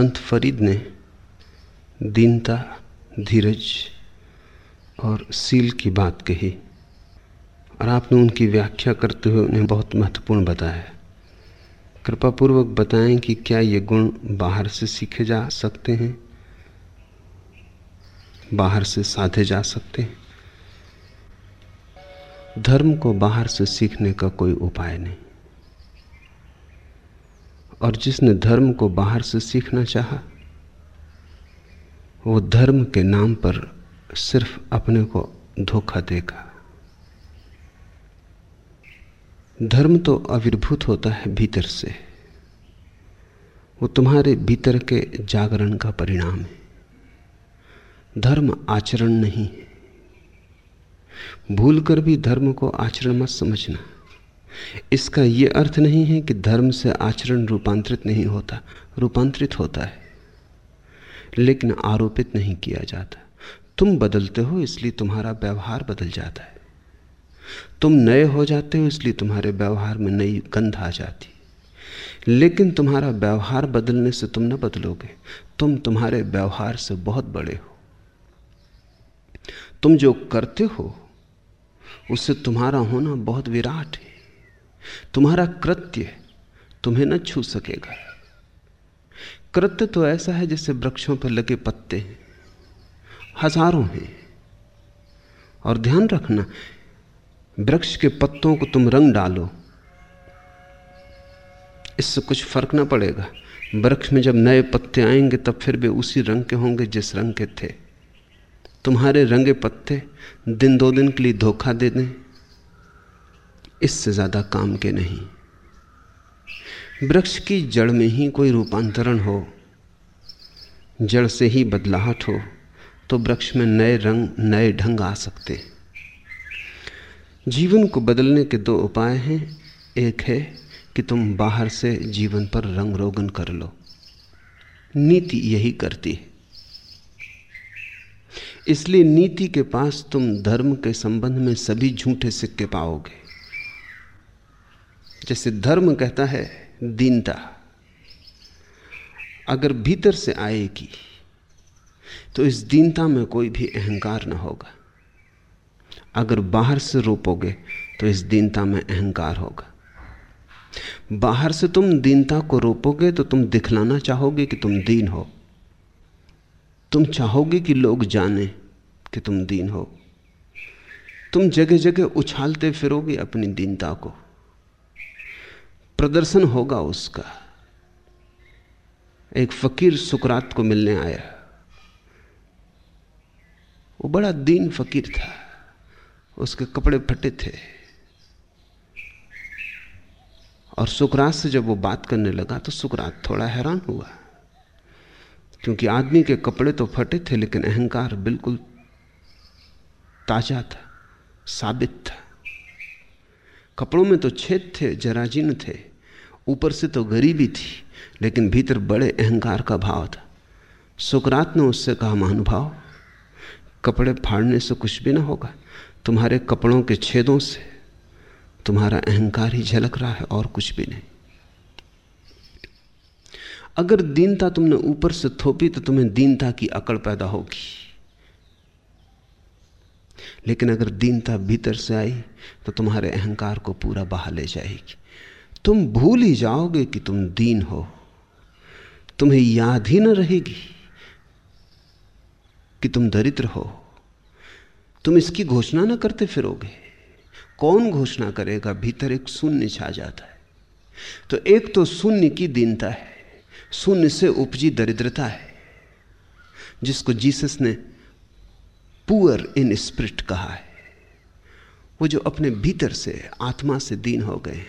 संत फरीद ने दीनता, धीरज और सील की बात कही और आपने उनकी व्याख्या करते हुए उन्हें बहुत महत्वपूर्ण बताया। कृपा पूर्वक बताएँ कि क्या ये गुण बाहर से सीखे जा सकते हैं? बाहर से साधे जा सकते हैं? धर्म को बाहर से सीखने का कोई उपाय नहीं। और जिसने धर्म को बाहर से सीखना चाहा, वो धर्म के नाम पर सिर्फ़ अपने को धोखा देगा। धर्म तो आविर्भूत होता है भीतर से। वो तुम्हारे भीतर के जागरण का परिणाम है। धर्म आचरण नहीं है। भूल कर भी धर्म को आचरण मत समझना। इसका यह अर्थ नहीं है कि धर्म से आचरण रूपांतरित नहीं होता, रूपांतरित होता है। लेकिन आरोपित नहीं किया जाता। तुम बदलते हो, इसलिए तुम्हारा व्यवहार बदल जाता है। तुम नए हो जाते हो, इसलिए तुम्हारे व्यवहार में नई गंध आ जाती। लेकिन तुम्हारा व्यवहार बदलने से तुम न बदलोगे। तुम तुम्हारे व्यवहार से बहुत बड़े हो। तुम जो करते हो, उससे तुम्हारा होना बहुत विराट है। तुम्हारा कृत्य तुम्हें न छू सकेगा। कृत्य तो ऐसा है जैसे वृक्षों पर लगे पत्ते हज़ारों हैं। और ध्यान रखना, वृक्ष के पत्तों को तुम रंग डालो, इससे कुछ फ़र्क ना पड़ेगा। वृक्ष में जब नए पत्ते आएँगे, तब फिर वे उसी रंग के होंगे जिस रंग के थे। तुम्हारे रंगे पत्ते दिन दो दिन के लिए धोखा दे दें इससे ज़्यादा काम के नहीं। वृक्ष की जड़ में ही कोई रूपांतरण हो, जड़ से ही बदलाहट हो तो वृक्ष में नए रंग, नए ढंग आ सकते। जीवन को बदलने के दो उपाय हैं। एक है कि तुम बाहर से जीवन पर रंग रोगन कर लो। नीति यही करती है। इसलिए नीति के पास तुम धर्म के संबंध में सभी झूठे सिक्के पाओगे। जैसे धर्म कहता है, दीनता। अगर भीतर से आएगी तो इस दीनता में कोई भी अहंकार ना होगा। अगर बाहर से रोपोगे तो इस दीनता में अहंकार होगा। बाहर से तुम दीनता को रोपोगे तो तुम दिखलाना चाहोगे कि तुम दीन हो। तुम चाहोगे कि लोग जाने कि तुम दीन हो। तुम जगह जगह उछालते फिरोगे अपनी दीनता को। प्रदर्शन होगा उसका। एक फकीर सुकरात को मिलने आया। वो बड़ा दीन फकीर था। उसके कपड़े फटे थे। और सुकरात से जब वो बात करने लगा तो सुकरात थोड़ा हैरान हुआ। क्योंकि आदमी के कपड़े तो फटे थे, लेकिन अहंकार बिल्कुल ताज़ा था, साबित था। कपड़ों में तो छेद थे, जराजीन थे। ऊपर से तो गरीबी थी, लेकिन भीतर बड़े अहंकार का भाव था। सुकरात ने उससे कहा, महानुभाव, कपड़े फाड़ने से कुछ भी ना होगा। तुम्हारे कपड़ों के छेदों से तुम्हारा अहंकार ही झलक रहा है और कुछ भी नहीं। अगर दीनता तुमने ऊपर से थोपी तो तुम्हें दीनता की अकड़ पैदा होगी। लेकिन अगर दीनता भीतर से आई तो तुम्हारे अहंकार को पूरा बहा ले जाएगी। तुम भूल ही जाओगे कि तुम दीन हो। तुम्हें याद ही न रहेगी कि तुम दरिद्र हो। तुम इसकी घोषणा ना करते फिरोगे। कौन घोषणा करेगा? भीतर एक शून्य छा जाता है। तो एक तो शून्य की दीनता है। शून्य से उपजी दरिद्रता है, जिसको जीसस ने पुअर इन स्पिरिट कहा है। वो जो अपने भीतर से, आत्मा से दीन हो गए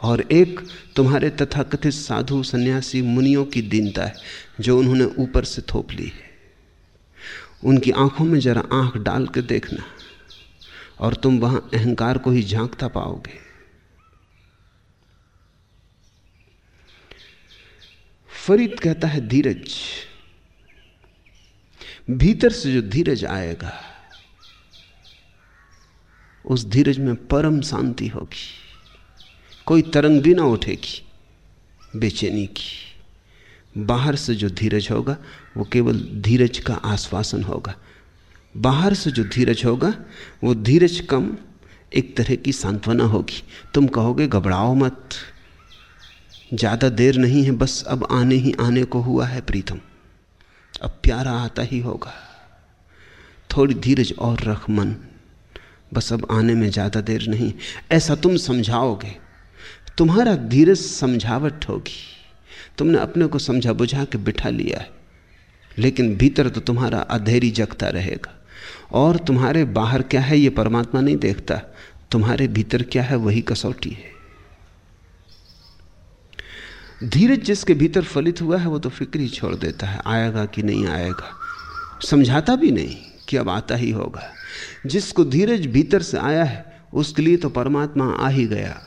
और एक तुम्हारे तथाकथित साधु सन्यासी मुनियों की दीनता है, जो उन्होंने ऊपर से थोप ली है। उनकी आँखों में जरा आँख डाल के देखना, और तुम वहाँ अहंकार को ही झांकता पाओगे। फरीद कहता है, धीरज, भीतर से जो धीरज आएगा, उस धीरज में परम शांति होगी। कोई तरंग भी ना उठेगी, बेचैनी की। बाहर से जो धीरज होगा, वो केवल धीरज का आश्वासन होगा। बाहर से जो धीरज होगा, वो धीरज कम, एक तरह की सांत्वना होगी। तुम कहोगे, घबराओ मत। ज़्यादा देर नहीं है, बस अब आने ही आने को हुआ है प्रीतम। अब प्यारा आता ही होगा। थोड़ी धीरज और रख मन। बस अब आने में ज़्यादा देर नहीं। ऐसा तुम समझाओगे। तुम्हारा धीरज समझावट होगी। तुमने अपने को समझा बुझा के बिठा लिया है। लेकिन भीतर तो तुम्हारा अधेरी जगता रहेगा। और तुम्हारे बाहर क्या है ये परमात्मा नहीं देखता। तुम्हारे भीतर क्या है वही कसौटी है। धीरज जिसके भीतर फलित हुआ है वो तो फ़िक्र ही छोड़ देता है। आएगा कि नहीं आएगा? समझाता भी नहीं कि अब आता ही होगा। जिसको धीरज भीतर से आया है, उसके लिए तो परमात्मा आ ही गया।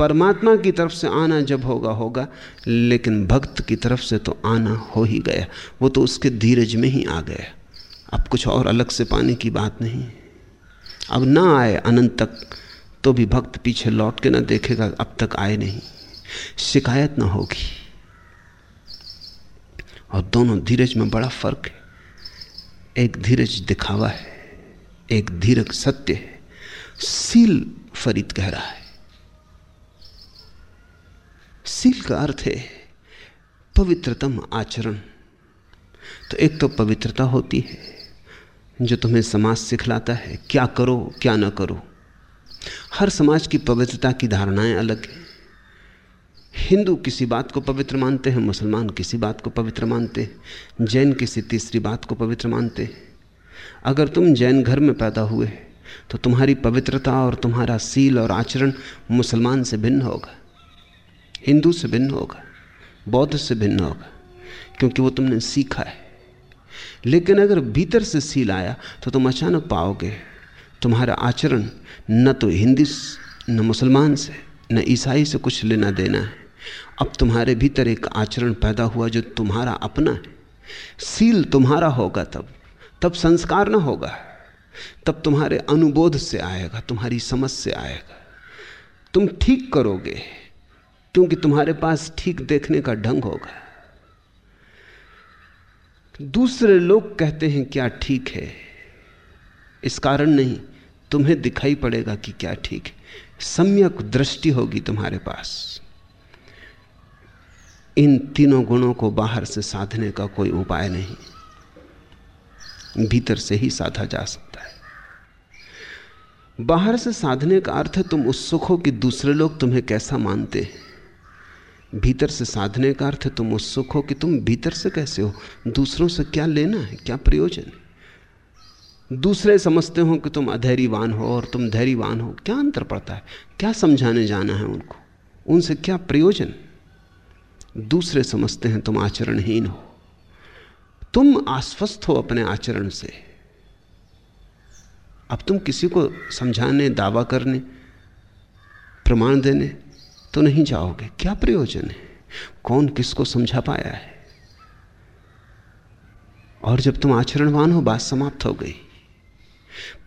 परमात्मा की तरफ़ से आना जब होगा होगा, लेकिन भक्त की तरफ़ से तो आना हो ही गया। वो तो उसके धीरज में ही आ गया। अब कुछ और अलग से पाने की बात नहीं। अब ना आए अनंत तक तो भी भक्त पीछे लौट के ना देखेगा, अब तक आए नहीं। शिकायत ना होगी। और दोनों धीरज में बड़ा फ़र्क है। एक धीरज दिखावा है, एक धीरज सत्य है। सील फरीद कह रहा है। सील का अर्थ है पवित्रतम आचरण। तो एक तो पवित्रता होती है, जो तुम्हें समाज सिखलाता है, क्या करो, क्या ना करो। हर समाज की पवित्रता की धारणाएँ अलग हैं। हिंदू किसी बात को पवित्र मानते हैं, मुसलमान किसी बात को पवित्र मानते हैं, जैन किसी तीसरी बात को पवित्र मानते हैं। अगर तुम जैन घर में पैदा हुए तो तुम्हारी पवित्रता और तुम्हारा सील और आचरण मुसलमान से भिन्न होगा। हिंदू से भिन्न होगा, बौद्ध से भिन्न होगा, क्योंकि वो तुमने सीखा है। लेकिन अगर भीतर से सील आया तो तुम अचानक पाओगे, तुम्हारा आचरण न तो हिंदी न मुसलमान से, न ईसाई से कुछ लेना देना है। अब तुम्हारे भीतर एक आचरण पैदा हुआ जो तुम्हारा अपना है। सील तुम्हारा होगा तब तब संस्कार ना होगा, तब तुम्हारे अनुबोध से आएगा, तुम्हारी समझ से आएगा। तुम ठीक करोगे क्योंकि तुम्हारे पास ठीक देखने का ढंग होगा। दूसरे लोग कहते हैं, क्या ठीक है? इस कारण नहीं, तुम्हें दिखाई पड़ेगा कि क्या ठीक है। सम्यक दृष्टि होगी तुम्हारे पास। इन तीनों गुणों को बाहर से साधने का कोई उपाय नहीं। भीतर से ही साधा जा सकता है। बाहर से साधने का अर्थ है, तुम उत्सुक हो कि दूसरे लोग तुम्हें कैसा मानते हैं। भीतर से साधने का अर्थ है तुम उत्सुक हो कि तुम भीतर से कैसे हो? दूसरों से क्या लेना है? क्या प्रयोजन दूसरे समझते हो कि तुम अधैर्यवान हो और तुम धैर्यवान हो, क्या अंतर पड़ता है? क्या समझाने जाना है उनको? उनसे क्या प्रयोजन? दूसरे समझते हैं तुम आचरणहीन हो। तुम आश्वस्त हो अपने आचरण से। अब तुम किसी को समझाने, दावा करने, प्रमाण देने तो नहीं जाओगे। क्या प्रयोजन है? कौन किसको समझा पाया है? और जब तुम आचरणवान हो, बात समाप्त हो गई।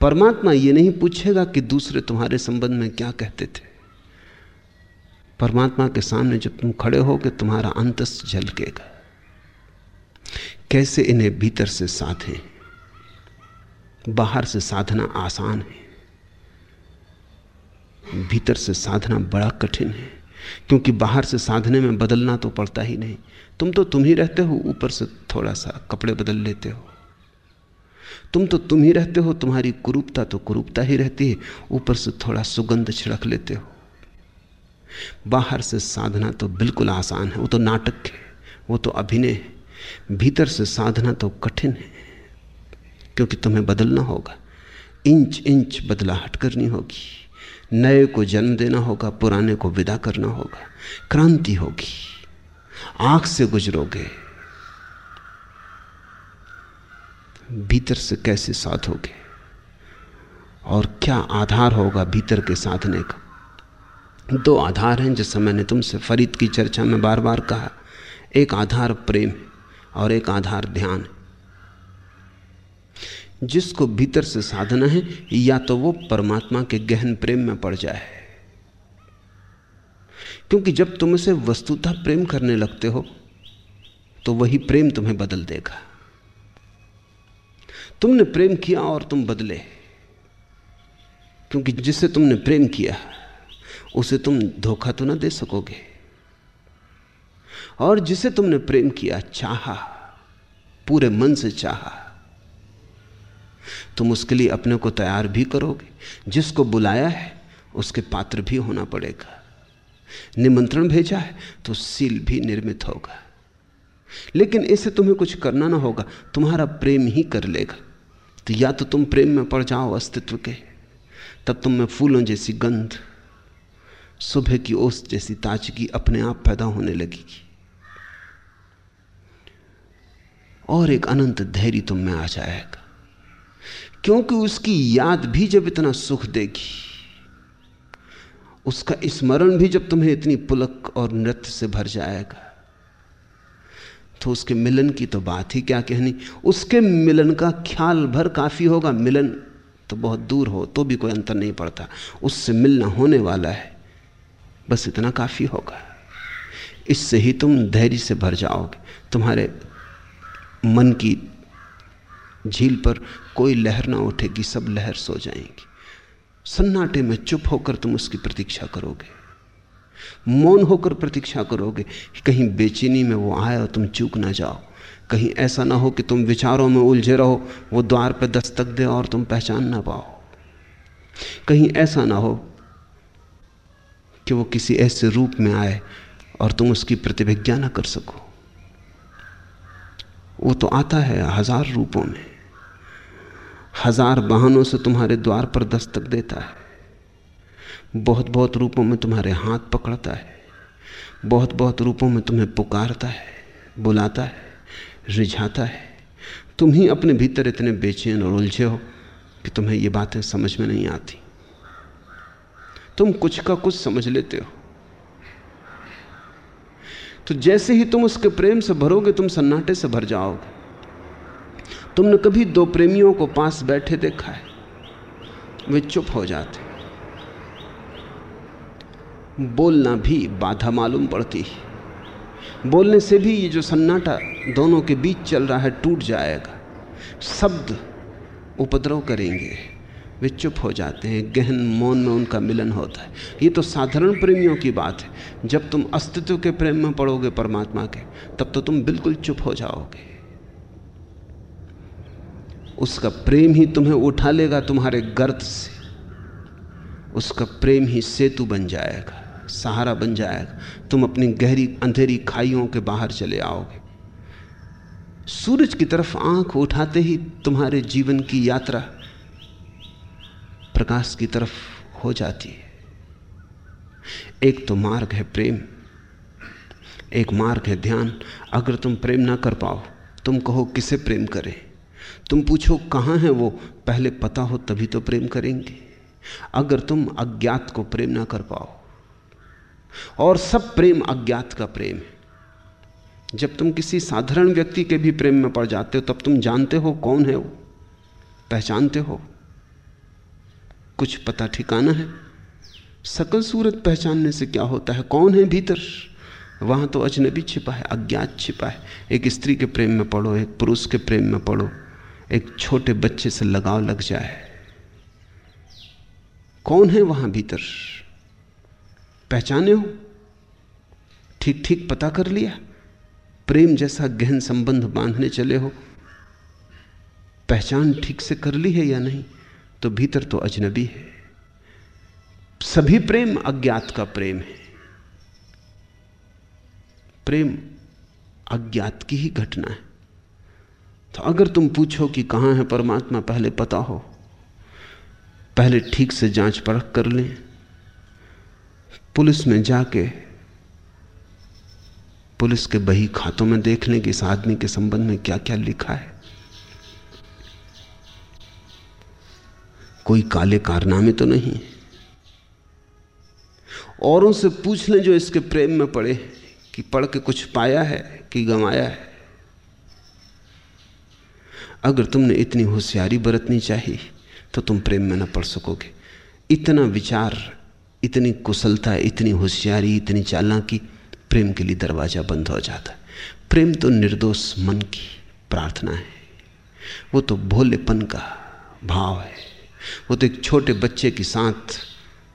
परमात्मा ये नहीं पूछेगा कि दूसरे तुम्हारे संबंध में क्या कहते थे। परमात्मा के सामने जब तुम खड़े हो कि तुम्हारा अंतस झलकेगा। कैसे इन्हें भीतर से साधें? बाहर से साधना आसान है। भीतर से साधना बड़ा कठिन है, क्योंकि बाहर से साधने में बदलना तो पड़ता ही नहीं। तुम तो तुम ही रहते हो, ऊपर से थोड़ा सा कपड़े बदल लेते हो। तुम तो तुम ही रहते हो, तुम्हारी कुरूपता तो कुरूपता ही रहती है, ऊपर से थोड़ा सुगंध छिड़क लेते हो। बाहर से साधना तो बिल्कुल आसान है, वो तो नाटक है, वो तो अभिनय है। भीतर से साधना तो कठिन है, क्योंकि तुम्हें बदलना होगा इंच इंच बदलाहट करनी होगी। नए को जन्म देना होगा, पुराने को विदा करना होगा। क्रांति होगी। आँख से गुजरोगे। भीतर से कैसे साधोगे और क्या आधार होगा भीतर के साधने का? दो आधार हैं जैसे मैंने तुमसे फरीद की चर्चा में बार बार कहा। एक आधार प्रेम और एक आधार ध्यान। जिसको भीतर से साधना है, या तो वो परमात्मा के गहन प्रेम में पड़ जाए। क्योंकि जब तुम उसे वस्तुतः प्रेम करने लगते हो तो वही प्रेम तुम्हें बदल देगा। तुमने प्रेम किया और तुम बदले। क्योंकि जिसे तुमने प्रेम किया, उसे तुम धोखा तो ना दे सकोगे। और जिसे तुमने प्रेम किया, चाहा, पूरे मन से चाहा तुम उसके लिए अपने को तैयार भी करोगे। जिसको बुलाया है, उसके पात्र भी होना पड़ेगा। निमंत्रण भेजा है तो सील भी निर्मित होगा। लेकिन इसे तुम्हें कुछ करना ना होगा, तुम्हारा प्रेम ही कर लेगा। तो या तो तुम प्रेम में पड़ जाओ अस्तित्व के, तब तुम में फूलों जैसी गंध, सुबह की ओस जैसी ताजगी अपने आप पैदा होने लगेगी। और एक अनंत धैर्य तुम में आ जाएगा। क्योंकि उसकी याद भी जब इतना सुख देगी, उसका स्मरण भी जब तुम्हें इतनी पुलक और नृत्य से भर जाएगा तो उसके मिलन की तो बात ही क्या कहनी? उसके मिलन का ख्याल भर काफ़ी होगा। मिलन तो बहुत दूर हो तो भी कोई अंतर नहीं पड़ता। उससे मिलना होने वाला है, बस इतना काफ़ी होगा। इससे ही तुम धैर्य से भर जाओगे। तुम्हारे मन की झील पर कोई लहर ना उठेगी, सब लहर सो जाएँगी। सन्नाटे में चुप होकर तुम उसकी प्रतीक्षा करोगे। मौन होकर प्रतीक्षा करोगे कि कहीं बेचैनी में वो आए और तुम चूक ना जाओ। कहीं ऐसा ना हो कि तुम विचारों में उलझे रहो, वो द्वार पर दस्तक दे और तुम पहचान ना पाओ। कहीं ऐसा ना हो कि वो किसी ऐसे रूप में आए और तुम उसकी प्रतिभिज्ञा ना कर सको। वो तो आता है हज़ार रूपों में। हज़ार बहानों से तुम्हारे द्वार पर दस्तक देता है। बहुत बहुत रूपों में तुम्हारे हाथ पकड़ता है। बहुत बहुत रूपों में तुम्हें पुकारता है, बुलाता है, रिझाता है। तुम ही अपने भीतर इतने बेचैन और उलझे हो कि तुम्हें ये बातें समझ में नहीं आती। तुम कुछ का कुछ समझ लेते हो। तो जैसे ही तुम उसके प्रेम से भरोगे, तुम सन्नाटे से भर जाओगे। तुमने कभी दो प्रेमियों को पास बैठे देखा है? वे चुप हो जाते बोलना भी बाधा मालूम पड़ती है। बोलने से भी ये जो सन्नाटा दोनों के बीच चल रहा है टूट जाएगा। शब्द उपद्रव करेंगे। वे चुप हो जाते हैं। गहन मौन में उनका मिलन होता है। ये तो साधारण प्रेमियों की बात है। जब तुम अस्तित्व के प्रेम में पड़ोगे परमात्मा के, तब तो तुम बिल्कुल चुप हो जाओगे। उसका प्रेम ही तुम्हें उठा लेगा तुम्हारे गर्त से। उसका प्रेम ही सेतु बन जाएगा, सहारा बन जाएगा। तुम अपनी गहरी, अंधेरी खाइयों के बाहर चले आओगे। सूरज की तरफ़ आँख उठाते ही तुम्हारे जीवन की यात्रा प्रकाश की तरफ़ हो जाती है। एक तो मार्ग है प्रेम, एक मार्ग है ध्यान। अगर तुम प्रेम ना कर पाओ, तुम कहो, किसे प्रेम करें? तुम पूछो, कहाँ है वो? पहले पता हो, तभी तो प्रेम करेंगे। अगर तुम अज्ञात को प्रेम ना कर पाओ। और सब प्रेम अज्ञात का प्रेम है। जब तुम किसी साधारण व्यक्ति के भी प्रेम में पड़ जाते हो, तब तुम जानते हो कौन है वो? पहचानते हो? कुछ पता ठिकाना है? सकल सूरत पहचानने से क्या होता है? कौन है भीतर? वहाँ तो अजनबी छिपा है, अज्ञात छिपा है। एक स्त्री के प्रेम में पढ़ो, एक पुरुष के प्रेम में पड़ो एक छोटे बच्चे से लगाव लग जाए। कौन है वहाँ भीतर? पहचाने हो? ठीक ठीक पता कर लिया? प्रेम जैसा गहन संबंध बांधने चले हो? पहचान ठीक से कर ली है या नहीं? तो भीतर तो अजनबी है। सभी प्रेम अज्ञात का प्रेम है। प्रेम अज्ञात की ही घटना है। तो अगर तुम पूछो कि कहाँ है परमात्मा, पहले पता हो। पहले ठीक से जाँच परख कर लें। पुलिस में जाके, पुलिस के बही खातों में देख लें कि इस आदमी के संबंध में क्या क्या लिखा है। कोई काले कारनामे तो नहीं। औरों से पूछ लें जो इसके प्रेम में पड़े कि पढ़ के कुछ पाया है कि गंवाया है। अगर तुमने इतनी होशियारी बरतनी चाहिए तो तुम प्रेम में न पड़ सकोगे। इतना विचार, इतनी कुशलता, इतनी होशियारी, इतनी चालाकी, प्रेम के लिए दरवाज़ा बंद हो जाता है। प्रेम तो निर्दोष मन की प्रार्थना है। वो तो भोलेपन का भाव है। वो तो एक छोटे बच्चे के साथ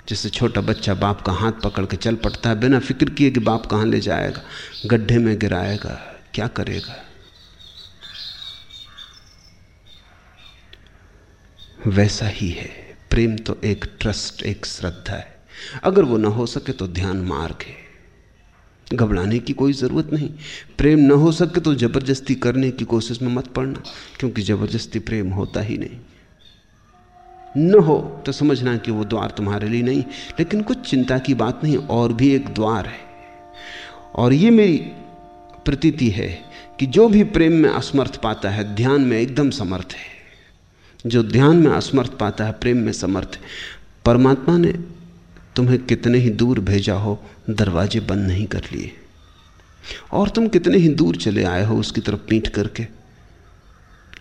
जैसे छोटा बच्चा बाप का हाथ पकड़ के चल पड़ता है, बिना फ़िक्र किए कि बाप कहाँ ले जाएगा, गड्ढे में गिराएगा, क्या करेगा? वैसा ही है। प्रेम तो एक ट्रस्ट एक श्रद्धा है। अगर वो ना हो सके तो ध्यान मार्ग है। घबराने की कोई ज़रूरत नहीं। प्रेम न हो सके तो ज़बरदस्ती करने की कोशिश में मत पड़ना, क्योंकि ज़बरदस्ती प्रेम होता ही नहीं। न हो तो समझना कि वो द्वार तुम्हारे लिए नहीं, लेकिन कुछ चिंता की बात नहीं, और भी एक द्वार है। और ये मेरी प्रतीति है कि जो भी प्रेम में असमर्थ पाता है, ध्यान में एकदम समर्थ है। जो ध्यान में असमर्थ पाता है, प्रेम में समर्थ परमात्मा ने तुम्हें कितने ही दूर भेजा हो, दरवाजे बंद नहीं कर लिए। और तुम कितने ही दूर चले आए हो, उसकी तरफ़ पीठ करके।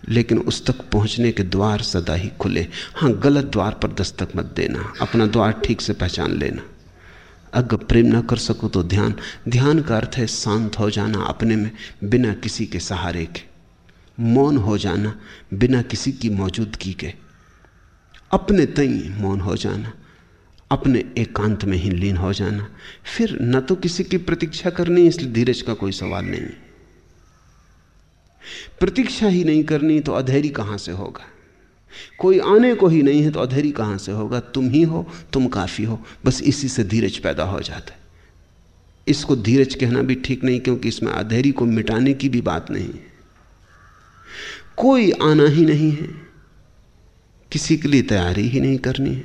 लेकिन उस तक पहुँचने के द्वार सदा ही खुले। हाँ गलत द्वार पर दस्तक मत देना, अपना द्वार ठीक से पहचान लेना। अगर प्रेम ना कर सको तो ध्यान। ध्यान का अर्थ है शांत हो जाना अपने में, बिना किसी के सहारे के। मौन हो जाना बिना किसी की मौजूदगी के। अपने तई मौन हो जाना, अपने एकांत में ही लीन हो जाना। फिर न तो किसी की प्रतीक्षा करनी, इसलिए धीरज का कोई सवाल नहीं। प्रतीक्षा ही नहीं करनी तो अधेरी कहाँ से होगा? कोई आने को ही नहीं है तो अधेरी कहाँ से होगा? तुम ही हो, तुम काफ़ी हो, बस इसी से धीरज पैदा हो जाता है। इसको धीरज कहना भी ठीक नहीं क्योंकि इसमें अधेरी को मिटाने की भी बात नहीं है। कोई आना ही नहीं है। किसी के लिए तैयारी ही नहीं करनी है।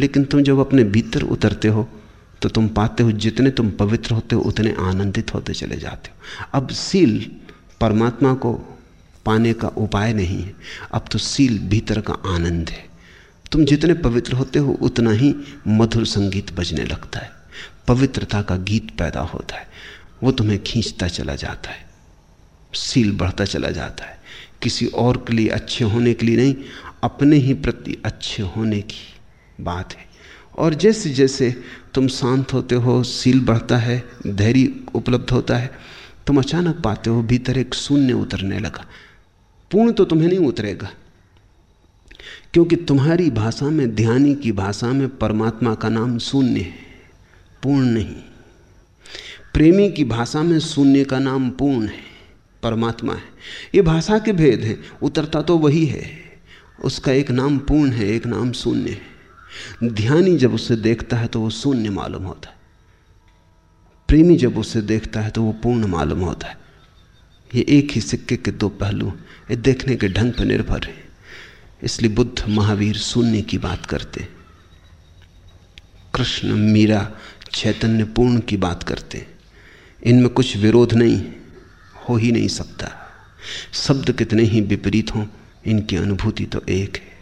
लेकिन तुम जब अपने भीतर उतरते हो तो तुम पाते हो, जितने तुम पवित्र होते हो, उतने आनंदित होते चले जाते हो। अब सील परमात्मा को पाने का उपाय नहीं है। अब तो सील भीतर का आनंद है। तुम जितने पवित्र होते हो, उतना ही मधुर संगीत बजने लगता है। पवित्रता का गीत पैदा होता है। वो तुम्हें खींचता चला जाता है। सील बढ़ता चला जाता है। किसी और के लिए अच्छे होने के लिए नहीं, अपने ही प्रति अच्छे होने की बात है। और जैसे जैसे तुम शांत होते हो, सील बढ़ता है, धैर्य उपलब्ध होता है, तुम अचानक पाते हो, भीतर एक शून्य उतरने लगा। पूर्ण तो तुम्हें नहीं उतरेगा, क्योंकि तुम्हारी भाषा में, ध्यानी की भाषा में परमात्मा का नाम शून्य है, पूर्ण नहीं। प्रेमी की भाषा में शून्य का नाम पूर्ण है। परमात्मा है। ये भाषा के भेद हैं, उतरता तो वही है। उसका एक नाम पूर्ण है, एक नाम शून्य है। ध्यानी जब उसे देखता है तो वो शून्य मालूम होता है। प्रेमी जब उसे देखता है तो वो पूर्ण मालूम होता है। ये एक ही सिक्के के दो पहलू, ये देखने के ढंग पर निर्भर है। इसलिए बुद्ध महावीर शून्य की बात करते कृष्ण, मीरा, चैतन्य पूर्ण की बात करते इनमें कुछ विरोध नहीं। हो ही नहीं सकता। शब्द कितने ही विपरीत हों, इनकी अनुभूति तो एक है।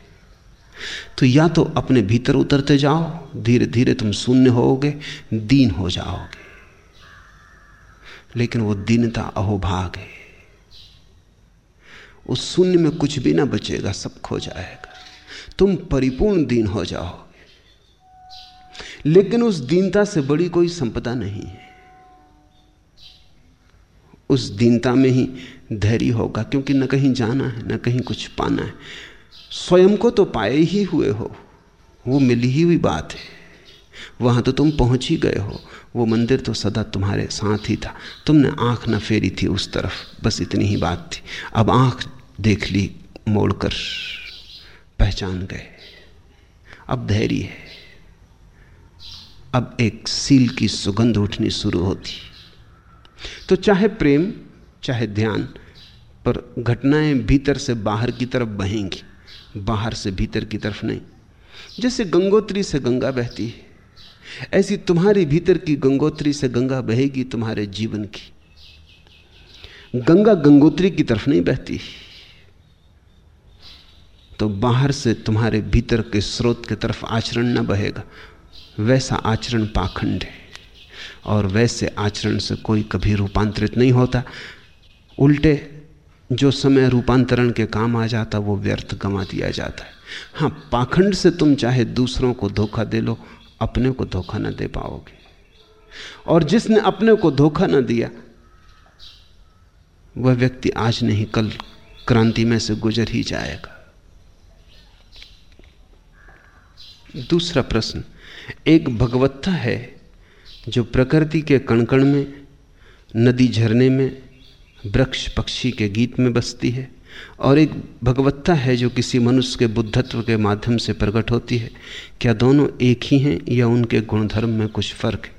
तो या तो अपने भीतर उतरते जाओ धीरे धीरे तुम शून्य होगे, दीन हो जाओगे। लेकिन वो दीनता अहोभाग है। उस शून्य में कुछ भी ना बचेगा, सब खो जाएगा। तुम परिपूर्ण दीन हो जाओगे। लेकिन उस दीनता से बड़ी कोई संपदा नहीं है। उस दीनता में ही धैर्य होगा, क्योंकि न कहीं जाना है, न कहीं कुछ पाना है। स्वयं को तो पाए ही हुए हो, वो मिली ही हुई बात है। वहाँ तो तुम पहुँच ही गए हो, वो मंदिर तो सदा तुम्हारे साथ ही था। तुमने आँख न फेरी थी उस तरफ़, बस इतनी ही बात थी। अब आँख देख ली, मोड़कर पहचान गए। अब धैर्य है। अब एक सील की सुगंध उठनी शुरू होती। तो चाहे प्रेम, चाहे ध्यान, पर घटनाएँ भीतर से बाहर की तरफ़ बहेंगी, बाहर से भीतर की तरफ़ नहीं। जैसे गंगोत्री से गंगा बहती है, ऐसी तुम्हारी भीतर की गंगोत्री से गंगा बहेगी तुम्हारे जीवन की। गंगा गंगोत्री की तरफ़ नहीं बहती तो बाहर से तुम्हारे भीतर के स्रोत की तरफ़ आचरण न बहेगा, वैसा आचरण पाखंड है। और वैसे आचरण से कोई कभी रूपांतरित नहीं होता। उल्टे जो समय रूपांतरण के काम आ जाता, वो व्यर्थ गंवा दिया जाता है। हाँ पाखंड से तुम चाहे दूसरों को धोखा दे लो, अपने को धोखा ना दे पाओगे। और जिसने अपने को धोखा ना दिया, वह व्यक्ति आज नहीं, कल क्रांति में से गुजर ही जाएगा। दूसरा प्रश्न, एक भगवत्ता है जो प्रकृति के कणकण में, नदी झरने में, वृक्ष पक्षी के गीत में बसती है और एक भगवत्ता है जो किसी मनुष्य के बुद्धत्व के माध्यम से प्रकट होती है। क्या दोनों एक ही हैं या उनके गुणधर्म में कुछ फ़र्क है?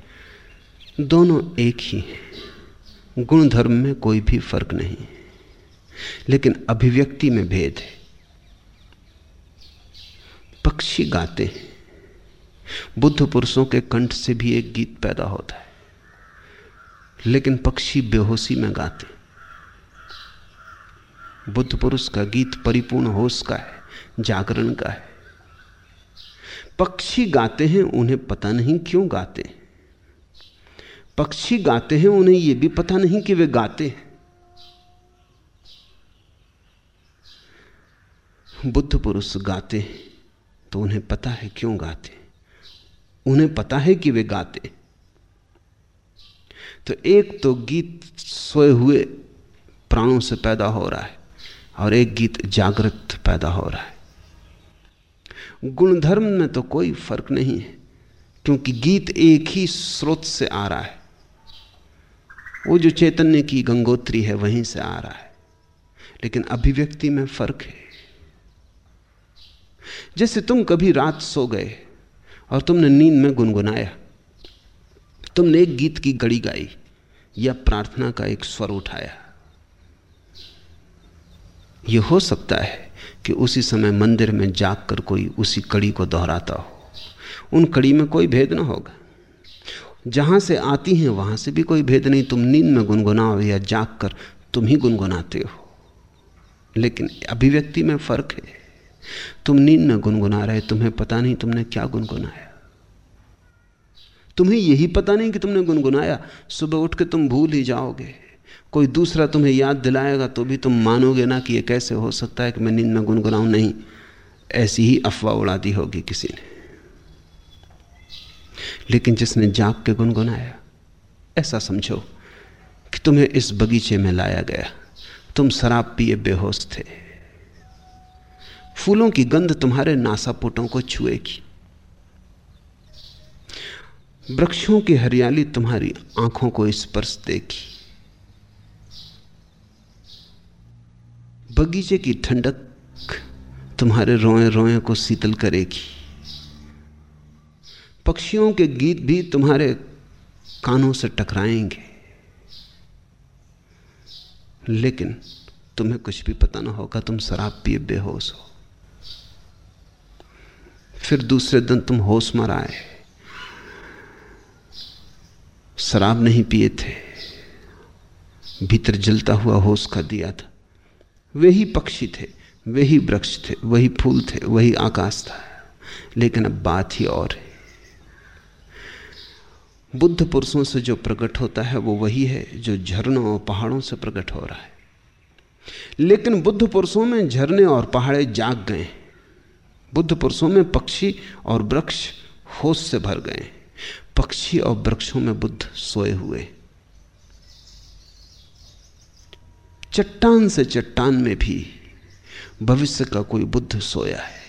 दोनों एक ही हैं। गुणधर्म में कोई भी फ़र्क नहीं लेकिन अभिव्यक्ति में भेद है। पक्षी गाते हैं। बुद्ध पुरुषों के कंठ से भी एक गीत पैदा होता है। लेकिन पक्षी बेहोशी में गाते बुद्ध पुरुष का गीत परिपूर्ण होश का है, जागरण का है। पक्षी गाते हैं, उन्हें पता नहीं क्यों गाते पक्षी गाते हैं, उन्हें यह भी पता नहीं कि वे गाते हैं। बुद्ध पुरुष गाते हैं तो उन्हें पता है क्यों गाते हैं। उन्हें पता है कि वे गाते। तो एक तो गीत सोए हुए प्राणों से पैदा हो रहा है और एक गीत जागृत पैदा हो रहा है। गुणधर्म में तो कोई फ़र्क नहीं है, क्योंकि गीत एक ही स्रोत से आ रहा है। वो जो चैतन्य की गंगोत्री है, वहीं से आ रहा है। लेकिन अभिव्यक्ति में फ़र्क है। जैसे तुम कभी रात सो गए और तुमने नींद में गुनगुनाया। तुमने एक गीत की गड़ी गाई, या प्रार्थना का एक स्वर उठाया। यह हो सकता है कि उसी समय मंदिर में जागकर कोई उसी कड़ी को दोहराता हो। उन कड़ी में कोई भेद ना होगा। जहाँ से आती हैं, वहाँ से भी कोई भेद नहीं। तुम नींद में गुनगुनाओ या जागकर तुम ही गुनगुनाते हो। लेकिन अभिव्यक्ति में फ़र्क है। तुम नींद में गुनगुना रहे, तुम्हें पता नहीं तुमने क्या गुनगुनाया। तुम्हें यही पता नहीं कि तुमने गुनगुनाया। सुबह उठ के तुम भूल ही जाओगे। कोई दूसरा तुम्हें याद दिलाएगा तो भी तुम मानोगे ना कि यह कैसे हो सकता है कि मैं नींद में गुनगुनाऊं। नहीं, ऐसी ही अफवाह उड़ा दी होगी किसी ने। लेकिन जिसने जाग के गुनगुनाया, ऐसा समझो कि तुम्हें इस बगीचे में लाया गया। तुम शराब पिए बेहोश थे। फूलों की गंध तुम्हारे नासापुटों को छुएगी। वृक्षों की हरियाली तुम्हारी आँखों को स्पर्श देगी। बगीचे की ठंडक तुम्हारे रोए रोए को शीतल करेगी। पक्षियों के गीत भी तुम्हारे कानों से टकराएँगे। लेकिन तुम्हें कुछ भी पता ना होगा, तुम शराब पिए बेहोश हो। फिर दूसरे दिन तुम होश मर आए। शराब नहीं पिए थे। भीतर जलता हुआ होश का दिया था। वे ही पक्षी थे, वे ही वृक्ष थे, वही फूल थे, वही आकाश था। लेकिन अब बात ही और है। बुद्ध पुरुषों से जो प्रकट होता है, वो वही है जो झरनों और पहाड़ों से प्रकट हो रहा है। लेकिन बुद्ध पुरुषों में झरने और पहाड़े जाग गए बुद्ध पुरुषों में पक्षी और वृक्ष होश से भर गए। पक्षी और वृक्षों में बुद्ध सोए हुए। चट्टान से चट्टान में भी भविष्य का कोई बुद्ध सोया है।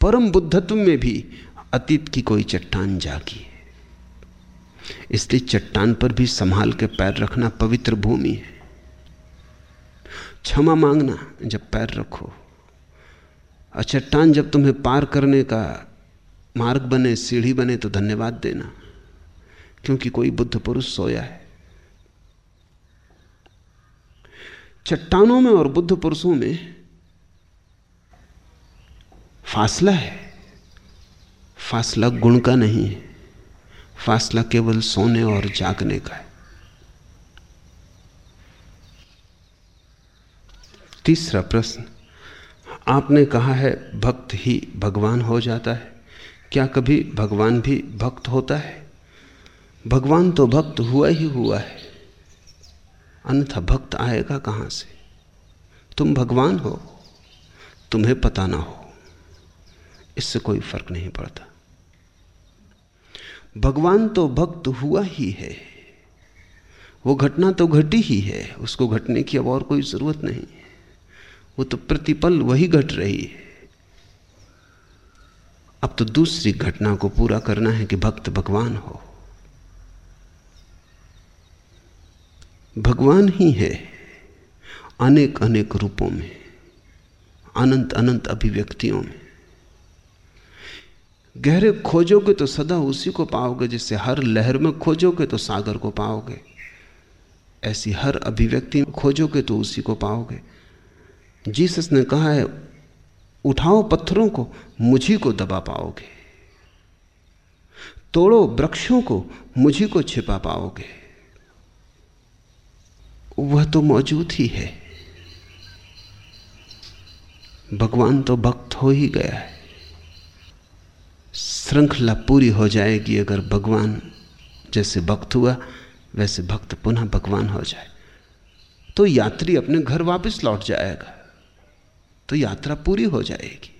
परम बुद्धत्व में भी अतीत की कोई चट्टान जागी है। इसलिए चट्टान पर भी संभाल के पैर रखना पवित्र भूमि है। क्षमा मांगना जब पैर रखो। और चट्टान जब तुम्हें पार करने का मार्ग बने, सीढ़ी बने तो धन्यवाद देना, क्योंकि कोई बुद्ध पुरुष सोया है। चट्टानों में और बुद्ध पुरुषों में फासला है। फासला गुण का नहीं है, फासला केवल सोने और जागने का है। तीसरा प्रश्न आपने कहा है, भक्त ही भगवान हो जाता है। क्या कभी भगवान भी भक्त होता है? भगवान तो भक्त हुआ ही हुआ है। अन्यथा भक्त आएगा कहाँ से? तुम भगवान हो, तुम्हें पता ना हो। इससे कोई फ़र्क नहीं पड़ता। भगवान तो भक्त हुआ ही है। वो घटना तो घटी ही है, उसको घटने की अब और कोई ज़रूरत नहीं। वो तो प्रतिपल वही घट रही है। अब तो दूसरी घटना को पूरा करना है कि भक्त भगवान हो। भगवान ही है अनेक अनेक रूपों में अनंत अनंत अभिव्यक्तियों में। गहरे खोजोगे तो सदा उसी को पाओगे जिससे हर लहर में खोजोगे तो सागर को पाओगे। ऐसी हर अभिव्यक्ति में खोजोगे तो उसी को पाओगे। जीसस ने कहा है, उठाओ पत्थरों को, मुझी को दबा पाओगे। तोड़ो वृक्षों को, मुझी को छिपा पाओगे। वह तो मौजूद ही है। भगवान तो भक्त हो ही गया है। श्रृंखला पूरी हो जाएगी अगर भगवान जैसे भक्त हुआ, वैसे भक्त पुनः भगवान हो जाए। तो यात्री अपने घर वापस लौट जाएगा। तो यात्रा पूरी हो जाएगी।